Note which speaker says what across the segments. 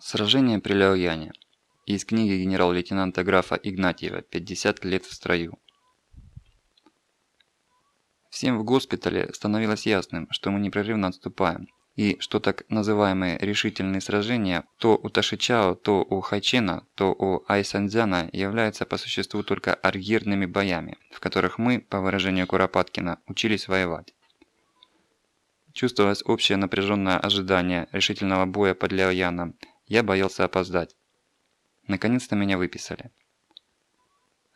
Speaker 1: Сражение при Ляояне. Из книги генерал-лейтенанта графа Игнатьева «50 лет в строю». Всем в госпитале становилось ясным, что мы непрерывно отступаем, и что так называемые решительные сражения то у Ташичао, то у Хайчена, то у Айсанзяна являются по существу только аргирными боями, в которых мы, по выражению Куропаткина, учились воевать. Чувствовалось общее напряженное ожидание решительного боя под Ляояном, я боялся опоздать. Наконец-то меня выписали.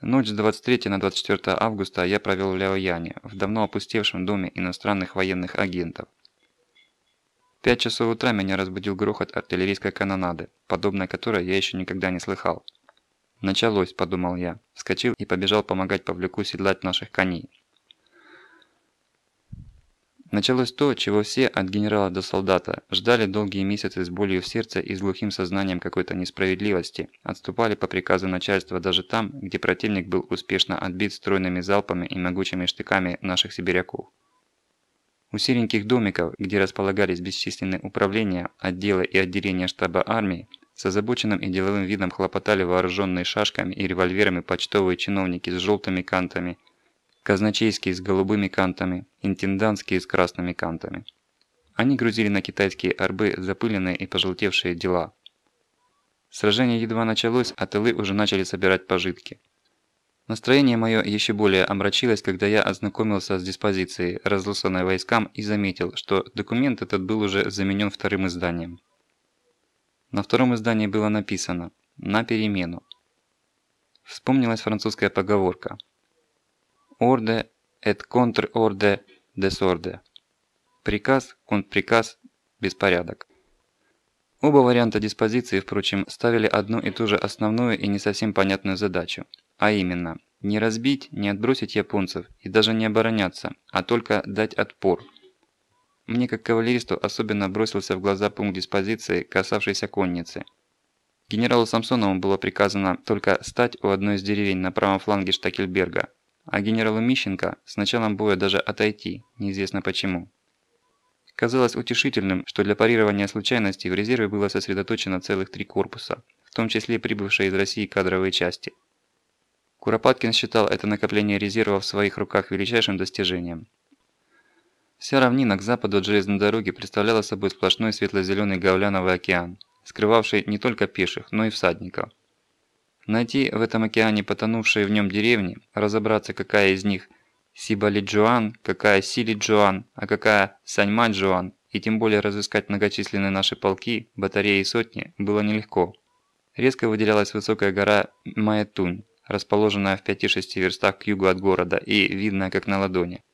Speaker 1: Ночь с 23 на 24 августа я провел в Ляояне, в давно опустевшем доме иностранных военных агентов. В 5 часов утра меня разбудил грохот артиллерийской канонады, подобной которой я еще никогда не слыхал. «Началось», – подумал я, вскочил и побежал помогать Павлюку седлать наших коней. Началось то, чего все, от генерала до солдата, ждали долгие месяцы с болью в сердце и с глухим сознанием какой-то несправедливости, отступали по приказу начальства даже там, где противник был успешно отбит стройными залпами и могучими штыками наших сибиряков. У сереньких домиков, где располагались бесчисленные управления, отделы и отделения штаба армии, с озабоченным и деловым видом хлопотали вооруженные шашками и револьверами почтовые чиновники с желтыми кантами – казначейские с голубыми кантами, интендантские с красными кантами. Они грузили на китайские арбы запыленные и пожелтевшие дела. Сражение едва началось, а тылы уже начали собирать пожитки. Настроение мое еще более омрачилось, когда я ознакомился с диспозицией, разлосанной войскам, и заметил, что документ этот был уже заменен вторым изданием. На втором издании было написано «На перемену». Вспомнилась французская поговорка Орде et contre-орде desorde. Приказ, контрприказ, беспорядок. Оба варианта диспозиции, впрочем, ставили одну и ту же основную и не совсем понятную задачу. А именно, не разбить, не отбросить японцев и даже не обороняться, а только дать отпор. Мне как кавалеристу особенно бросился в глаза пункт диспозиции, касавшийся конницы. Генералу Самсонову было приказано только стать у одной из деревень на правом фланге Штакельберга, а генералу Мищенко с началом боя даже отойти, неизвестно почему. Казалось утешительным, что для парирования случайностей в резерве было сосредоточено целых три корпуса, в том числе прибывшие из России кадровые части. Куропаткин считал это накопление резерва в своих руках величайшим достижением. Вся равнина к западу от железной дороги представляла собой сплошной светло-зеленый гауляновый океан, скрывавший не только пеших, но и всадников. Найти в этом океане потонувшие в нем деревни, разобраться, какая из них Сибалиджуан, какая Силиджуан, а какая Саньмаджуан, и тем более разыскать многочисленные наши полки, батареи и сотни, было нелегко. Резко выделялась высокая гора Маятунь, расположенная в 5-6 верстах к югу от города и видная как на ладони.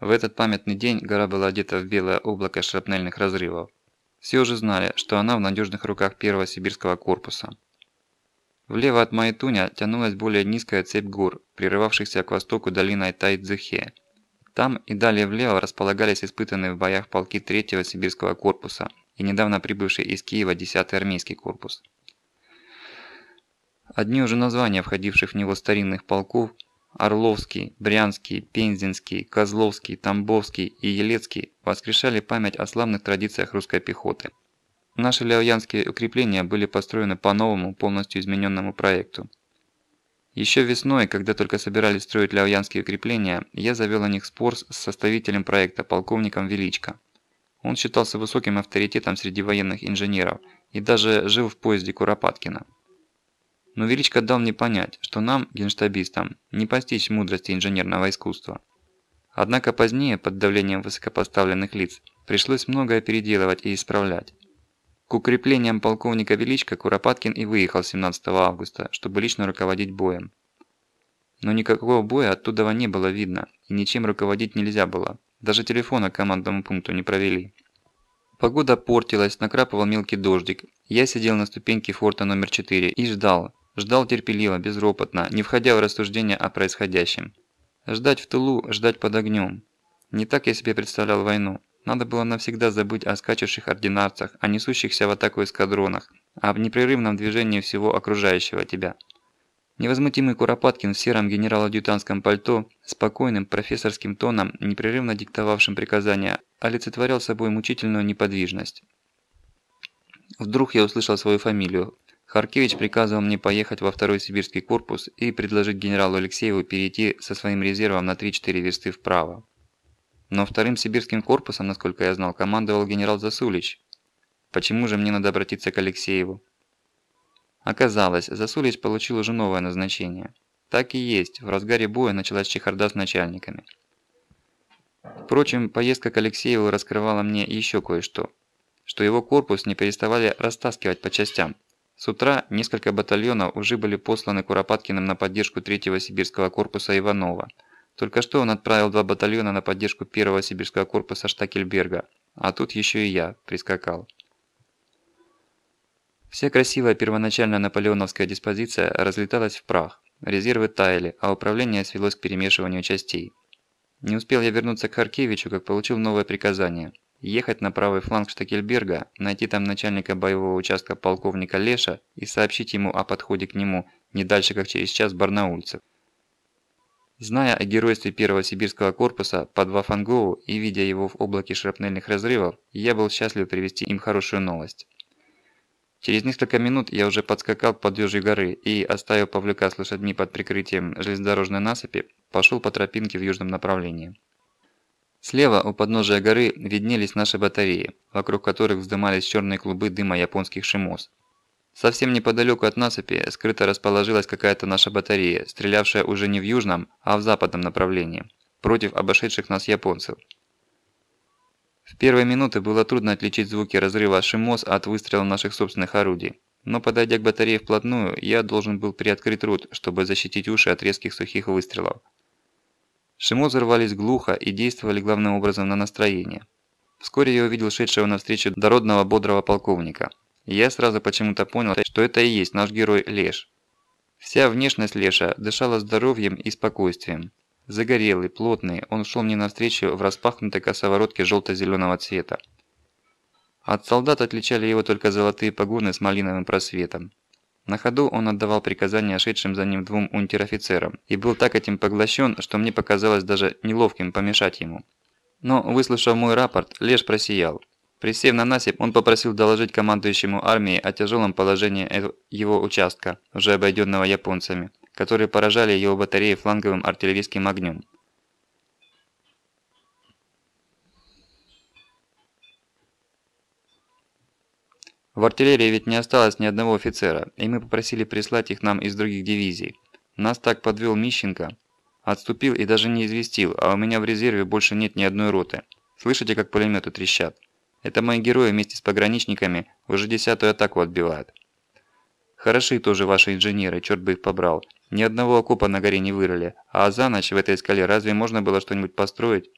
Speaker 1: В этот памятный день гора была одета в белое облако шрапнельных разрывов. Все уже знали, что она в надежных руках первого сибирского корпуса. Влево от Майтуня тянулась более низкая цепь гор, прерывавшихся к востоку долиной Тайцзэхе. Там и далее влево располагались испытанные в боях полки 3-го сибирского корпуса и недавно прибывший из Киева 10-й армейский корпус. Одни уже названия входивших в него старинных полков Орловский, Брянский, Пензенский, Козловский, Тамбовский и Елецкий воскрешали память о славных традициях русской пехоты – Наши ляоянские укрепления были построены по новому, полностью измененному проекту. Еще весной, когда только собирались строить ляоянские укрепления, я завел о них спор с составителем проекта, полковником Величко. Он считался высоким авторитетом среди военных инженеров и даже жил в поезде Куропаткина. Но Величко дал мне понять, что нам, генштабистам, не постичь мудрости инженерного искусства. Однако позднее, под давлением высокопоставленных лиц, пришлось многое переделывать и исправлять. К укреплениям полковника Величко Куропаткин и выехал 17 августа, чтобы лично руководить боем. Но никакого боя оттуда не было видно, и ничем руководить нельзя было. Даже телефона к командному пункту не провели. Погода портилась, накрапывал мелкий дождик. Я сидел на ступеньке форта номер 4 и ждал. Ждал терпеливо, безропотно, не входя в рассуждения о происходящем. Ждать в тылу, ждать под огнем. Не так я себе представлял войну. Надо было навсегда забыть о скачущих ординарцах, о несущихся в атаку эскадронах, об непрерывном движении всего окружающего тебя. Невозмутимый Куропаткин в сером генерал-адъютантском пальто, спокойным профессорским тоном, непрерывно диктовавшим приказания, олицетворял собой мучительную неподвижность. Вдруг я услышал свою фамилию. Харкевич приказывал мне поехать во второй сибирский корпус и предложить генералу Алексееву перейти со своим резервом на 3-4 версты вправо. Но вторым сибирским корпусом, насколько я знал, командовал генерал Засулич. Почему же мне надо обратиться к Алексееву? Оказалось, Засулич получил уже новое назначение. Так и есть, в разгаре боя началась чехарда с начальниками. Впрочем, поездка к Алексееву раскрывала мне еще кое-что. Что его корпус не переставали растаскивать по частям. С утра несколько батальонов уже были посланы Куропаткиным на поддержку 3-го сибирского корпуса Иванова. Только что он отправил два батальона на поддержку 1-го сибирского корпуса Штакельберга, а тут еще и я прискакал. Вся красивая первоначальная наполеоновская диспозиция разлеталась в прах, резервы таяли, а управление свелось к перемешиванию частей. Не успел я вернуться к Харкевичу, как получил новое приказание – ехать на правый фланг Штакельберга, найти там начальника боевого участка полковника Леша и сообщить ему о подходе к нему не дальше как через час барнаульцев. Зная о геройстве первого сибирского корпуса под Вафангоу и видя его в облаке шрапнельных разрывов, я был счастлив привести им хорошую новость. Через несколько минут я уже подскакал к подъезжей горы и, оставив Павлюка с лошадьми под прикрытием железнодорожной насыпи, пошел по тропинке в южном направлении. Слева у подножия горы виднелись наши батареи, вокруг которых вздымались черные клубы дыма японских шимос. Совсем неподалеку от насыпи скрыто расположилась какая-то наша батарея, стрелявшая уже не в южном, а в западном направлении, против обошедших нас японцев. В первые минуты было трудно отличить звуки разрыва Шимос от выстрела наших собственных орудий. Но подойдя к батарее вплотную, я должен был приоткрыть рот, чтобы защитить уши от резких сухих выстрелов. Шимозы рвались глухо и действовали главным образом на настроение. Вскоре я увидел шедшего навстречу дородного бодрого полковника. Я сразу почему-то понял, что это и есть наш герой Леш. Вся внешность Леша дышала здоровьем и спокойствием. Загорелый, плотный, он шел мне навстречу в распахнутой косоворотке желто-зеленого цвета. От солдат отличали его только золотые погоны с малиновым просветом. На ходу он отдавал приказания шедшим за ним двум унтер-офицерам и был так этим поглощен, что мне показалось даже неловким помешать ему. Но, выслушав мой рапорт, Леш просиял. Присев на насыпь, он попросил доложить командующему армией о тяжелом положении его участка, уже обойденного японцами которые поражали его батареи фланговым артиллерийским огнем. В артиллерии ведь не осталось ни одного офицера, и мы попросили прислать их нам из других дивизий. Нас так подвел Мищенко. Отступил и даже не известил, а у меня в резерве больше нет ни одной роты. Слышите, как пулеметы трещат? Это мои герои вместе с пограничниками уже десятую атаку отбивают. Хороши тоже ваши инженеры, черт бы их побрал. Ни одного окопа на горе не вырыли, а за ночь в этой скале разве можно было что-нибудь построить?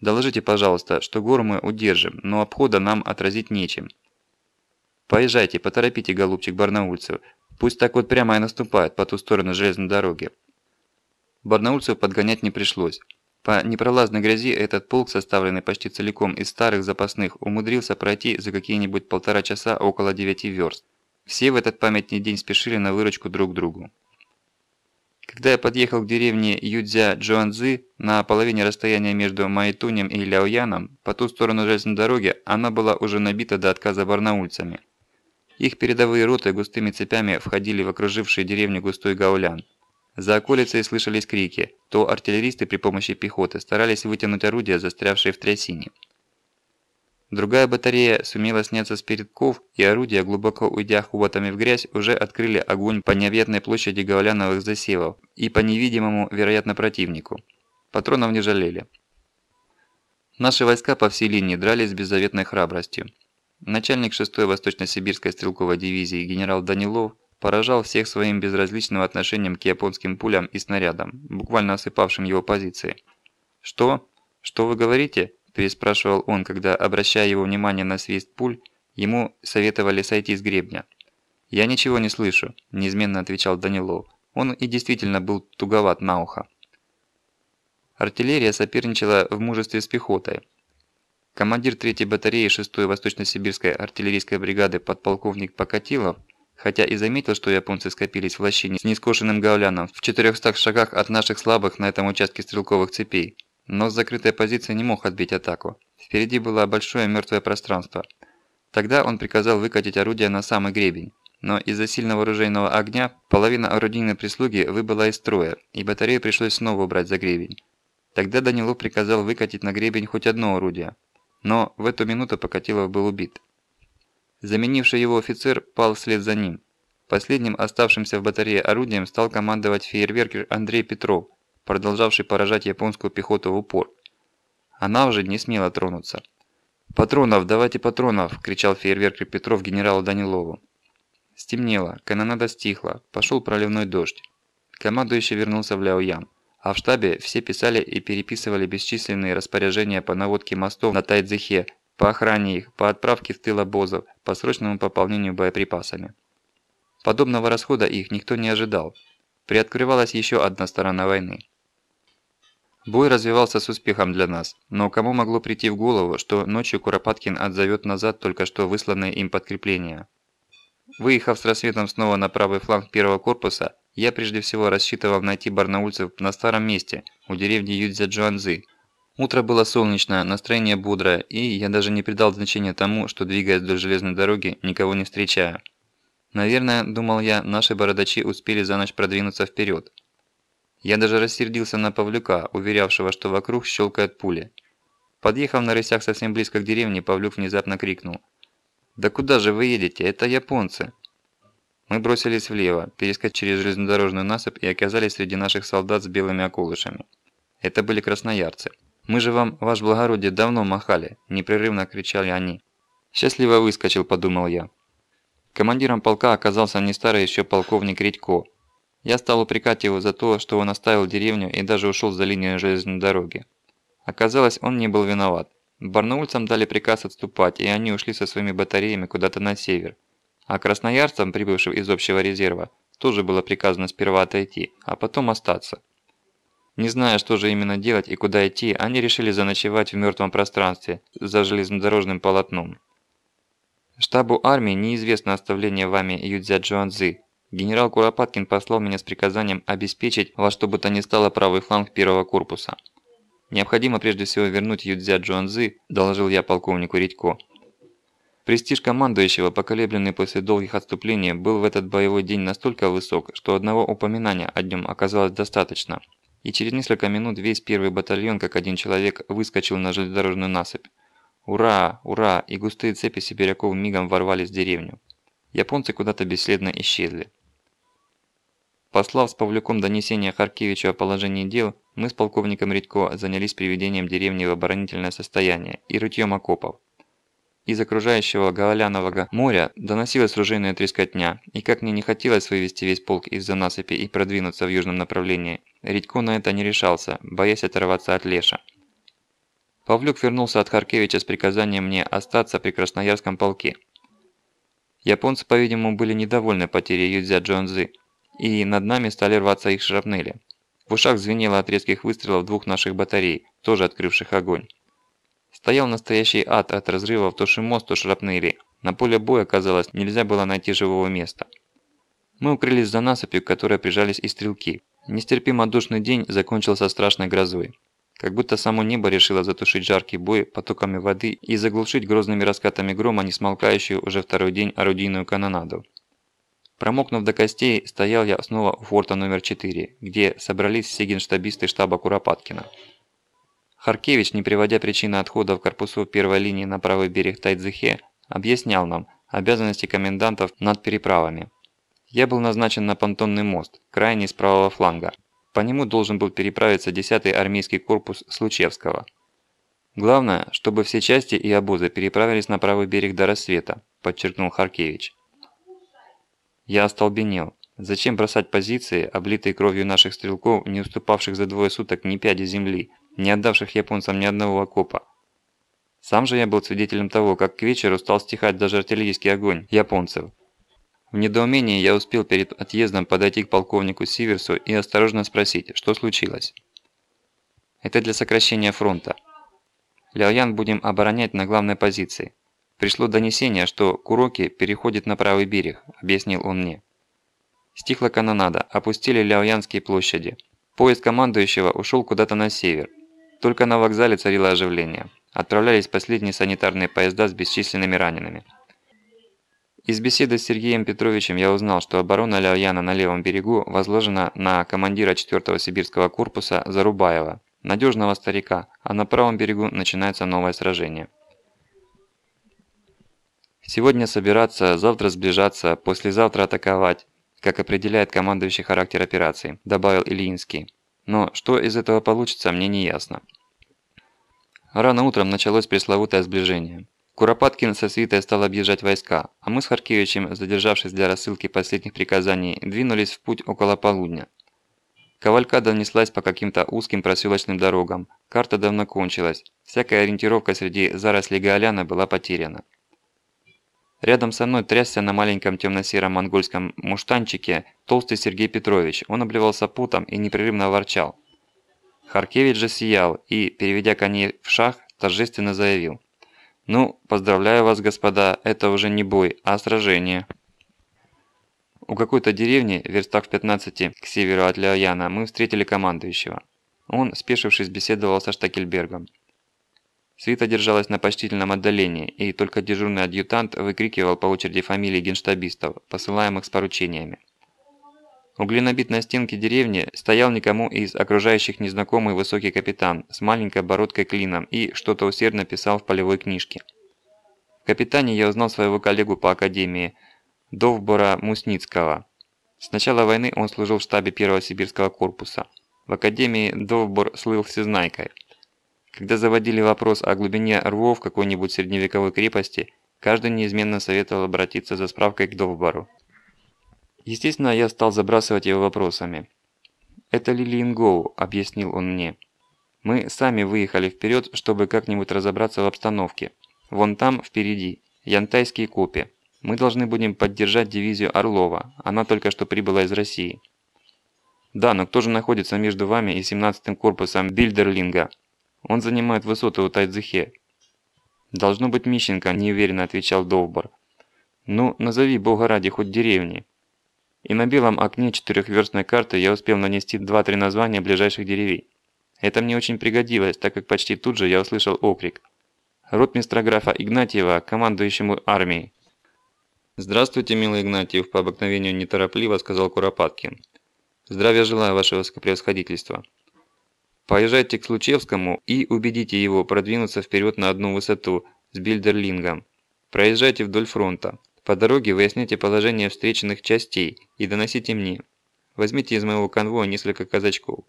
Speaker 1: Доложите, пожалуйста, что гору мы удержим, но обхода нам отразить нечем. Поезжайте, поторопите, голубчик Барнаульцев. Пусть так вот прямо и наступает по ту сторону железной дороги. Барнаульцев подгонять не пришлось. По непролазной грязи этот полк, составленный почти целиком из старых запасных, умудрился пройти за какие-нибудь полтора часа около девяти верст. Все в этот памятный день спешили на выручку друг другу. Когда я подъехал к деревне Юдзя-Джуанзы, на половине расстояния между Майтунем и Ляояном, по ту сторону железной дороги, она была уже набита до отказа барнаульцами. Их передовые роты густыми цепями входили в окруживший деревню густой гаулян. За околицей слышались крики, то артиллеристы при помощи пехоты старались вытянуть орудия, застрявшие в трясине. Другая батарея сумела сняться с передков, и орудия, глубоко уйдя хуботами в грязь, уже открыли огонь по необъятной площади гауляновых засевов и по невидимому, вероятно, противнику. Патронов не жалели. Наши войска по всей линии дрались с беззаветной храбростью. Начальник 6-й Восточно-Сибирской стрелковой дивизии генерал Данилов поражал всех своим безразличным отношением к японским пулям и снарядам, буквально осыпавшим его позиции. «Что? Что вы говорите?» переспрашивал он, когда, обращая его внимание на свист пуль, ему советовали сойти с гребня. «Я ничего не слышу», – неизменно отвечал Данилов. Он и действительно был туговат на ухо. Артиллерия соперничала в мужестве с пехотой. Командир 3-й батареи 6-й Восточно-Сибирской артиллерийской бригады подполковник Покатилов, хотя и заметил, что японцы скопились в лощине с нескошенным гауляном в 400 шагах от наших слабых на этом участке стрелковых цепей, но с закрытой позиции не мог отбить атаку. Впереди было большое мертвое пространство. Тогда он приказал выкатить орудия на самый гребень. Но из-за сильного оружейного огня половина орудийной прислуги выбыла из строя, и батарею пришлось снова убрать за гребень. Тогда Данилов приказал выкатить на гребень хоть одно орудие. Но в эту минуту Покатилов был убит. Заменивший его офицер пал вслед за ним. Последним оставшимся в батарее орудием стал командовать фейерверкер Андрей Петров, продолжавший поражать японскую пехоту в упор. Она уже не смела тронуться. «Патронов, давайте патронов!» – кричал фейерверкер Петров генералу Данилову. Стемнело, канонада стихла, пошел проливной дождь. Командующий вернулся в Ляоян, а в штабе все писали и переписывали бесчисленные распоряжения по наводке мостов на Тайцзихе, по охране их, по отправке в тыл обозов, по срочному пополнению боеприпасами. Подобного расхода их никто не ожидал. Приоткрывалась еще одна сторона войны. Бой развивался с успехом для нас, но кому могло прийти в голову, что ночью Куропаткин отзовет назад только что высланные им подкрепления. Выехав с рассветом снова на правый фланг первого корпуса, я прежде всего рассчитывал найти барнаульцев на старом месте, у деревни Юдзя-Джуанзы. Утро было солнечное, настроение бодрое, и я даже не придал значения тому, что двигаясь вдоль железной дороги, никого не встречая. Наверное, думал я, наши бородачи успели за ночь продвинуться вперед. Я даже рассердился на Павлюка, уверявшего, что вокруг щелкают пули. Подъехав на рысях совсем близко к деревне, Павлюк внезапно крикнул – «Да куда же вы едете? Это японцы!» Мы бросились влево, перескочили через железнодорожную насыпь и оказались среди наших солдат с белыми околышами. Это были красноярцы. «Мы же вам, ваш благородие, давно махали!» – непрерывно кричали они. «Счастливо выскочил», – подумал я. Командиром полка оказался не старый еще полковник Редько. Я стал упрекать его за то, что он оставил деревню и даже ушел за линию железной дороги. Оказалось, он не был виноват. Барнаульцам дали приказ отступать, и они ушли со своими батареями куда-то на север. А красноярцам, прибывшим из общего резерва, тоже было приказано сперва отойти, а потом остаться. Не зная, что же именно делать и куда идти, они решили заночевать в мертвом пространстве, за железнодорожным полотном. Штабу армии неизвестно оставление вами Юдзя Джуанзы. Генерал Куропаткин послал меня с приказанием обеспечить во что бы то ни стало правый фланг первого корпуса. Необходимо прежде всего вернуть Юдзя Джуанзы, доложил я полковнику Редько. Престиж командующего, поколебленный после долгих отступлений, был в этот боевой день настолько высок, что одного упоминания о нем оказалось достаточно. И через несколько минут весь первый батальон, как один человек, выскочил на железнодорожную насыпь. Ура! Ура! И густые цепи сибиряков мигом ворвались в деревню. Японцы куда-то бесследно исчезли. Послав с Павлюком донесение Харкевичу о положении дел, мы с полковником Редько занялись приведением деревни в оборонительное состояние и рытьем окопов. Из окружающего Гаолянового моря доносилась ружейная трескотня, и как мне не хотелось вывести весь полк из-за насыпи и продвинуться в южном направлении, Редько на это не решался, боясь оторваться от Леша. Павлюк вернулся от Харкевича с приказанием мне остаться при Красноярском полке. Японцы, по-видимому, были недовольны потерей Юдзя Джонзы, и над нами стали рваться их шрапнели. В ушах звенело от резких выстрелов двух наших батарей, тоже открывших огонь. Стоял настоящий ад от разрывов то шимост, то шрапнели. На поле боя, казалось, нельзя было найти живого места. Мы укрылись за насыпью, к которой прижались и стрелки. Нестерпимо душный день закончился страшной грозой. Как будто само небо решило затушить жаркий бой потоками воды и заглушить грозными раскатами грома, не смолкающую уже второй день орудийную канонаду. Промокнув до костей, стоял я снова у форта номер 4, где собрались все генштабисты штаба Куропаткина. Харкевич, не приводя причины отхода в корпусов первой линии на правый берег Тайцзихе, объяснял нам обязанности комендантов над переправами. Я был назначен на понтонный мост, крайний с правого фланга. По нему должен был переправиться 10-й армейский корпус Случевского. Главное, чтобы все части и обозы переправились на правый берег до рассвета, подчеркнул Харкевич. Я остолбенел. Зачем бросать позиции, облитые кровью наших стрелков, не уступавших за двое суток ни пяди земли, не отдавших японцам ни одного окопа? Сам же я был свидетелем того, как к вечеру стал стихать даже артиллерийский огонь японцев. В недоумении я успел перед отъездом подойти к полковнику Сиверсу и осторожно спросить, что случилось. Это для сокращения фронта. Ляоян будем оборонять на главной позиции. «Пришло донесение, что Куроки переходит на правый берег», – объяснил он мне. Стихла канонада, опустили Ляоянские площади. Поезд командующего ушел куда-то на север. Только на вокзале царило оживление. Отправлялись последние санитарные поезда с бесчисленными ранеными. Из беседы с Сергеем Петровичем я узнал, что оборона Ляояна на левом берегу возложена на командира 4-го сибирского корпуса Зарубаева, надежного старика, а на правом берегу начинается новое сражение. Сегодня собираться, завтра сближаться, послезавтра атаковать, как определяет командующий характер операции, добавил Ильинский. Но что из этого получится, мне не ясно. Рано утром началось пресловутое сближение. Куропаткин со свитой стал объезжать войска, а мы с Харкевичем, задержавшись для рассылки последних приказаний, двинулись в путь около полудня. Кавалькада неслась по каким-то узким проселочным дорогам, карта давно кончилась, всякая ориентировка среди зарослей Гаоляна была потеряна. Рядом со мной трясся на маленьком темно-сером монгольском муштанчике толстый Сергей Петрович, он обливался путом и непрерывно ворчал. Харкевич же сиял и, переведя коней в шаг, торжественно заявил. «Ну, поздравляю вас, господа, это уже не бой, а сражение». У какой-то деревни, верстах в 15 к северу от Ляояна, мы встретили командующего. Он, спешившись, беседовал со Штакельбергом. Свита держалась на почтительном отдалении, и только дежурный адъютант выкрикивал по очереди фамилии генштабистов, посылаемых с поручениями. У глинобитной стенки деревни стоял никому из окружающих незнакомый высокий капитан с маленькой бородкой клином и что-то усердно писал в полевой книжке. В капитане я узнал своего коллегу по академии, Довбора Мусницкого. С начала войны он служил в штабе первого сибирского корпуса. В академии Довбор слыл всезнайкой. Когда заводили вопрос о глубине рвов какой-нибудь средневековой крепости, каждый неизменно советовал обратиться за справкой к Довбору. Естественно, я стал забрасывать его вопросами. «Это Лилингоу», – объяснил он мне. «Мы сами выехали вперед, чтобы как-нибудь разобраться в обстановке. Вон там, впереди, янтайские копи. Мы должны будем поддержать дивизию Орлова, она только что прибыла из России». «Да, но кто же находится между вами и 17-м корпусом Бильдерлинга? Он занимает высоты у Тайцзихе». «Должно быть Мищенко», – неуверенно отвечал Довбор. «Ну, назови, бога ради, хоть деревни». И на белом окне четырехверстной карты я успел нанести два-три названия ближайших деревень. Это мне очень пригодилось, так как почти тут же я услышал окрик. Ротмистра графа Игнатьева, командующему армией. «Здравствуйте, милый Игнатьев», – по обыкновению неторопливо сказал Куропаткин. «Здравия желаю, ваше высокопревосходительство». Поезжайте к Случевскому и убедите его продвинуться вперед на одну высоту с Бильдерлингом. Проезжайте вдоль фронта. По дороге выясняйте положение встреченных частей и доносите мне. Возьмите из моего конвоя несколько казачков.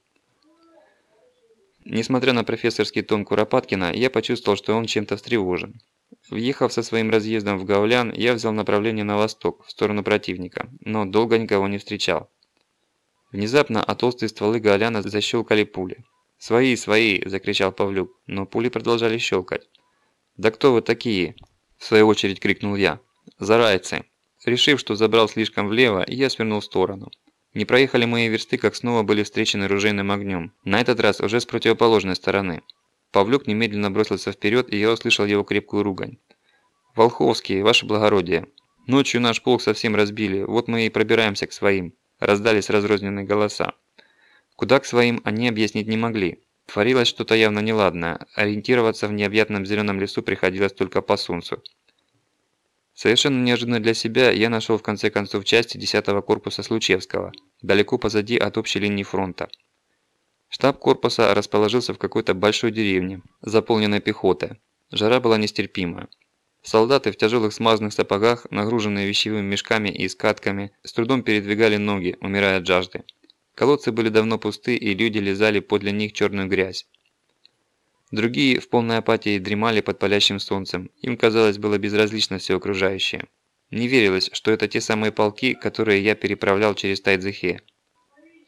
Speaker 1: Несмотря на профессорский тон Куропаткина, я почувствовал, что он чем-то встревожен. Въехав со своим разъездом в Гаулян, я взял направление на восток, в сторону противника, но долго никого не встречал. Внезапно от толстые стволы Гауляна защелкали пули. «Свои, свои!» – закричал Павлюк, но пули продолжали щелкать. «Да кто вы такие?» – в свою очередь крикнул я. Зарайцы. Решив, что забрал слишком влево, я свернул в сторону. Не проехали мои версты, как снова были встречены ружейным огнем. На этот раз уже с противоположной стороны. Павлюк немедленно бросился вперед, и я услышал его крепкую ругань. «Волховские, ваше благородие! Ночью наш полк совсем разбили, вот мы и пробираемся к своим». Раздались разрозненные голоса. Куда к своим они объяснить не могли. Творилось что-то явно неладное, ориентироваться в необъятном зеленом лесу приходилось только по солнцу. Совершенно неожиданно для себя я нашел в конце концов части 10-го корпуса Случевского, далеко позади от общей линии фронта. Штаб корпуса расположился в какой-то большой деревне, заполненной пехотой. Жара была нестерпимая. Солдаты в тяжелых смазанных сапогах, нагруженные вещевыми мешками и скатками, с трудом передвигали ноги, умирая от жажды. Колодцы были давно пусты, и люди лизали подле них черную грязь. Другие в полной апатии дремали под палящим солнцем, им казалось было безразлично все окружающее. Не верилось, что это те самые полки, которые я переправлял через Тайцзэхе.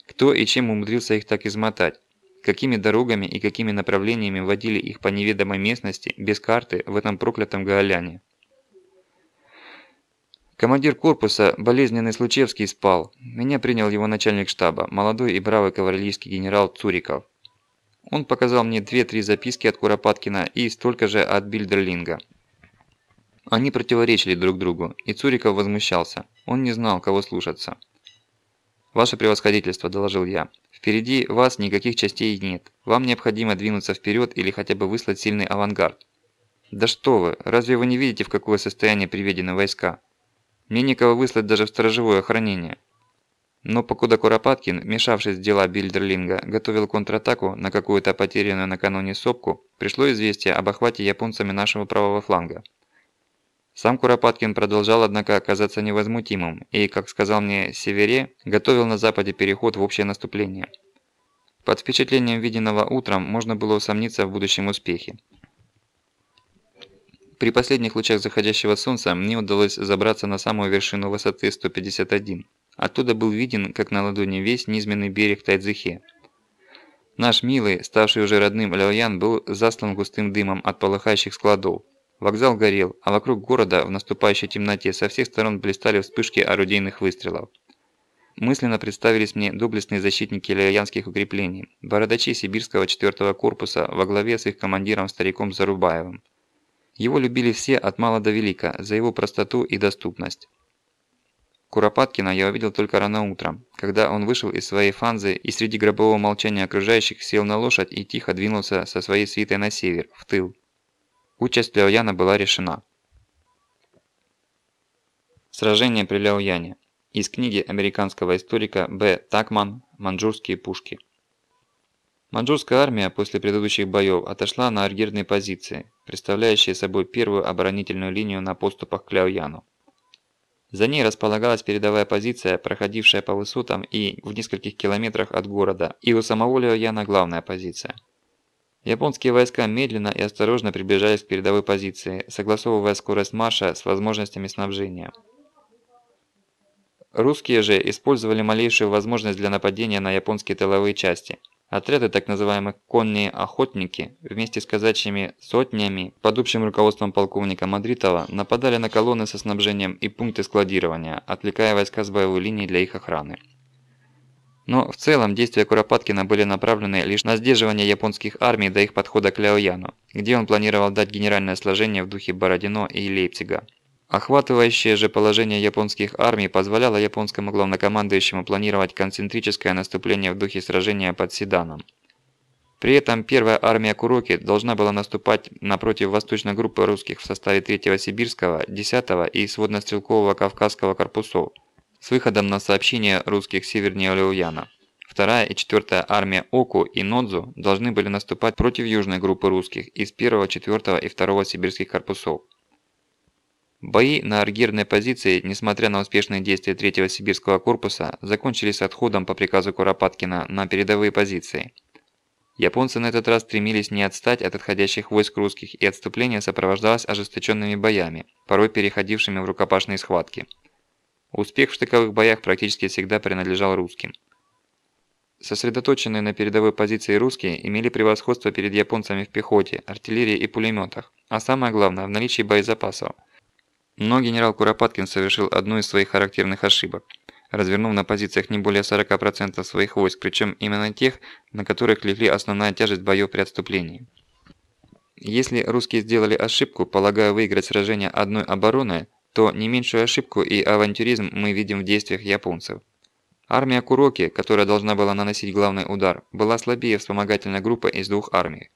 Speaker 1: Кто и чем умудрился их так измотать? Какими дорогами и какими направлениями водили их по неведомой местности, без карты, в этом проклятом Гаоляне? Командир корпуса, болезненный Случевский, спал. Меня принял его начальник штаба, молодой и бравый кавалерийский генерал Цуриков. Он показал мне две-три записки от Куропаткина и столько же от Бильдерлинга. Они противоречили друг другу, и Цуриков возмущался. Он не знал, кого слушаться. «Ваше превосходительство», – доложил я. «Впереди вас никаких частей нет. Вам необходимо двинуться вперед или хотя бы выслать сильный авангард». «Да что вы, разве вы не видите, в какое состояние приведены войска?» Мне никого выслать даже в сторожевое охранение. Но покуда Куропаткин, вмешавшись в дела Бильдерлинга, готовил контратаку на какую-то потерянную накануне сопку, пришло известие об охвате японцами нашего правого фланга. Сам Куропаткин продолжал, однако, оказаться невозмутимым и, как сказал мне Севере, готовил на западе переход в общее наступление. Под впечатлением виденного утром можно было усомниться в будущем успехе. При последних лучах заходящего солнца мне удалось забраться на самую вершину высоты 151. Оттуда был виден, как на ладони, весь низменный берег Тайцзихе. Наш милый, ставший уже родным Ляоян был заслан густым дымом от полыхающих складов. Вокзал горел, а вокруг города в наступающей темноте со всех сторон блистали вспышки орудийных выстрелов. Мысленно представились мне доблестные защитники ляоянских укреплений, бородачи сибирского 4 корпуса во главе с их командиром стариком Зарубаевым. Его любили все от мала до велика за его простоту и доступность. Куропаткина я увидел только рано утром, когда он вышел из своей фанзы и среди гробового молчания окружающих сел на лошадь и тихо двинулся со своей свитой на север, в тыл. Участь Ляояна была решена. Сражение при Ляояне. Из книги американского историка Б. Такман «Манчжурские пушки». Манчжурская армия после предыдущих боев отошла на аргирные позиции, представляющие собой первую оборонительную линию на поступах к Ляояну. За ней располагалась передовая позиция, проходившая по высотам и в нескольких километрах от города, и у самого Леояна главная позиция. Японские войска медленно и осторожно приближались к передовой позиции, согласовывая скорость марша с возможностями снабжения. Русские же использовали малейшую возможность для нападения на японские тыловые части – Отряды так называемых «конные охотники» вместе с казачьими сотнями под общим руководством полковника Мадритова нападали на колонны со снабжением и пункты складирования, отвлекая войска с боевой линии для их охраны. Но в целом действия Куропаткина были направлены лишь на сдерживание японских армий до их подхода к Ляояну, где он планировал дать генеральное сложение в духе Бородино и Лейпцига. Охватывающее же положение японских армий позволяло японскому главнокомандующему планировать концентрическое наступление в духе сражения под Седаном. При этом первая армия Куроки должна была наступать напротив восточной группы русских в составе 3-го Сибирского, 10-го и сводно-стрелкового Кавказского корпусов с выходом на сообщение русских севернее Леуяна. Вторая и четвертая армия Оку и Нодзу должны были наступать против южной группы русских из 1, 4 и 2 сибирских корпусов. Бои на аргирной позиции, несмотря на успешные действия 3-го сибирского корпуса, закончились отходом по приказу Куропаткина на передовые позиции. Японцы на этот раз стремились не отстать от отходящих войск русских, и отступление сопровождалось ожесточенными боями, порой переходившими в рукопашные схватки. Успех в штыковых боях практически всегда принадлежал русским. Сосредоточенные на передовой позиции русские имели превосходство перед японцами в пехоте, артиллерии и пулеметах, а самое главное в наличии боезапасов – но генерал Куропаткин совершил одну из своих характерных ошибок, развернув на позициях не более 40% своих войск, причем именно тех, на которых легли основная тяжесть боев при отступлении. Если русские сделали ошибку, полагая выиграть сражение одной обороной, то не меньшую ошибку и авантюризм мы видим в действиях японцев. Армия Куроки, которая должна была наносить главный удар, была слабее вспомогательной группы из двух армий.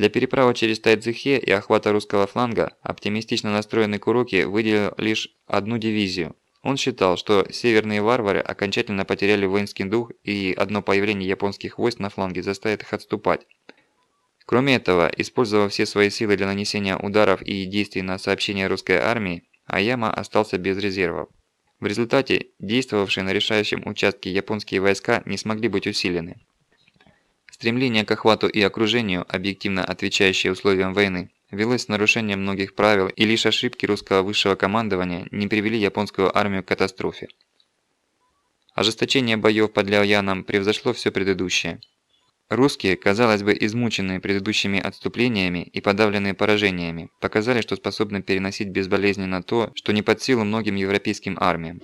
Speaker 1: Для переправы через Тайцзихе и охвата русского фланга оптимистично настроенный Куроки выделил лишь одну дивизию. Он считал, что северные варвары окончательно потеряли воинский дух и одно появление японских войск на фланге заставит их отступать. Кроме этого, используя все свои силы для нанесения ударов и действий на сообщение русской армии, Аяма остался без резервов. В результате, действовавшие на решающем участке японские войска не смогли быть усилены. Стремление к охвату и окружению, объективно отвечающее условиям войны, велось с нарушением многих правил, и лишь ошибки русского высшего командования не привели японскую армию к катастрофе. Ожесточение боев под Ляояном превзошло все предыдущее. Русские, казалось бы, измученные предыдущими отступлениями и подавленные поражениями, показали, что способны переносить безболезненно то, что не под силу многим европейским армиям.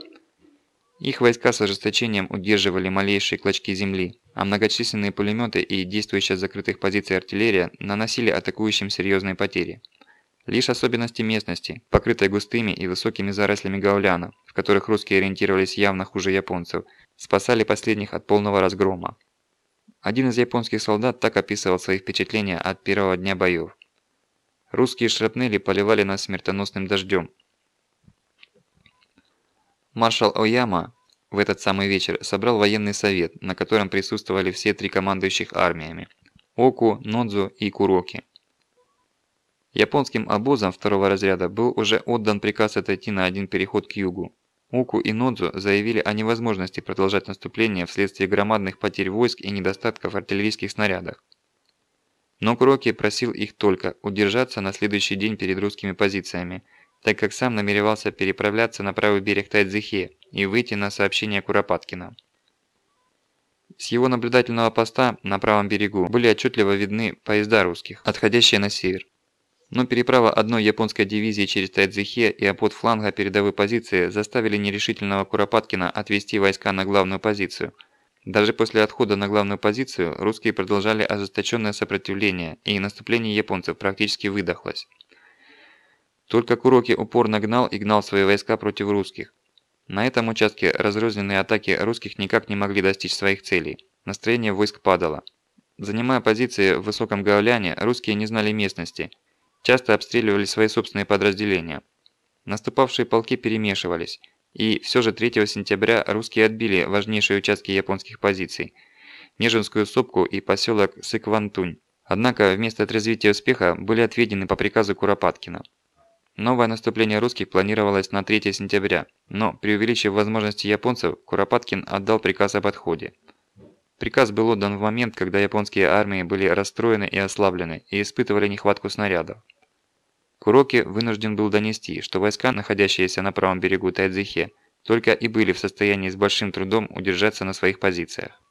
Speaker 1: Их войска с ожесточением удерживали малейшие клочки земли, а многочисленные пулеметы и действующая с закрытых позиций артиллерия наносили атакующим серьезные потери. Лишь особенности местности, покрытой густыми и высокими зарослями гауляна, в которых русские ориентировались явно хуже японцев, спасали последних от полного разгрома. Один из японских солдат так описывал свои впечатления от первого дня боев. Русские шрапнели поливали нас смертоносным дождем. Маршал Ояма в этот самый вечер собрал военный совет, на котором присутствовали все три командующих армиями – Оку, Нодзу и Куроки. Японским обозам второго разряда был уже отдан приказ отойти на один переход к югу. Оку и Нодзу заявили о невозможности продолжать наступление вследствие громадных потерь войск и недостатков артиллерийских снарядах. Но Куроки просил их только удержаться на следующий день перед русскими позициями, так как сам намеревался переправляться на правый берег Тайцзихе и выйти на сообщение Куропаткина. С его наблюдательного поста на правом берегу были отчетливо видны поезда русских, отходящие на север. Но переправа одной японской дивизии через Тайцзихе и обход фланга передовой позиции заставили нерешительного Куропаткина отвести войска на главную позицию. Даже после отхода на главную позицию русские продолжали ожесточенное сопротивление, и наступление японцев практически выдохлось. Только Куроки упорно гнал и гнал свои войска против русских. На этом участке разрозненные атаки русских никак не могли достичь своих целей. Настроение войск падало. Занимая позиции в Высоком Гауляне, русские не знали местности – часто обстреливали свои собственные подразделения. Наступавшие полки перемешивались, и все же 3 сентября русские отбили важнейшие участки японских позиций – Нежинскую сопку и поселок Сыквантунь. Однако вместо отразвития успеха были отведены по приказу Куропаткина. Новое наступление русских планировалось на 3 сентября, но, преувеличив возможности японцев, Куропаткин отдал приказ об отходе. Приказ был отдан в момент, когда японские армии были расстроены и ослаблены и испытывали нехватку снарядов. Куроки вынужден был донести, что войска, находящиеся на правом берегу Тайцзихе, только и были в состоянии с большим трудом удержаться на своих позициях.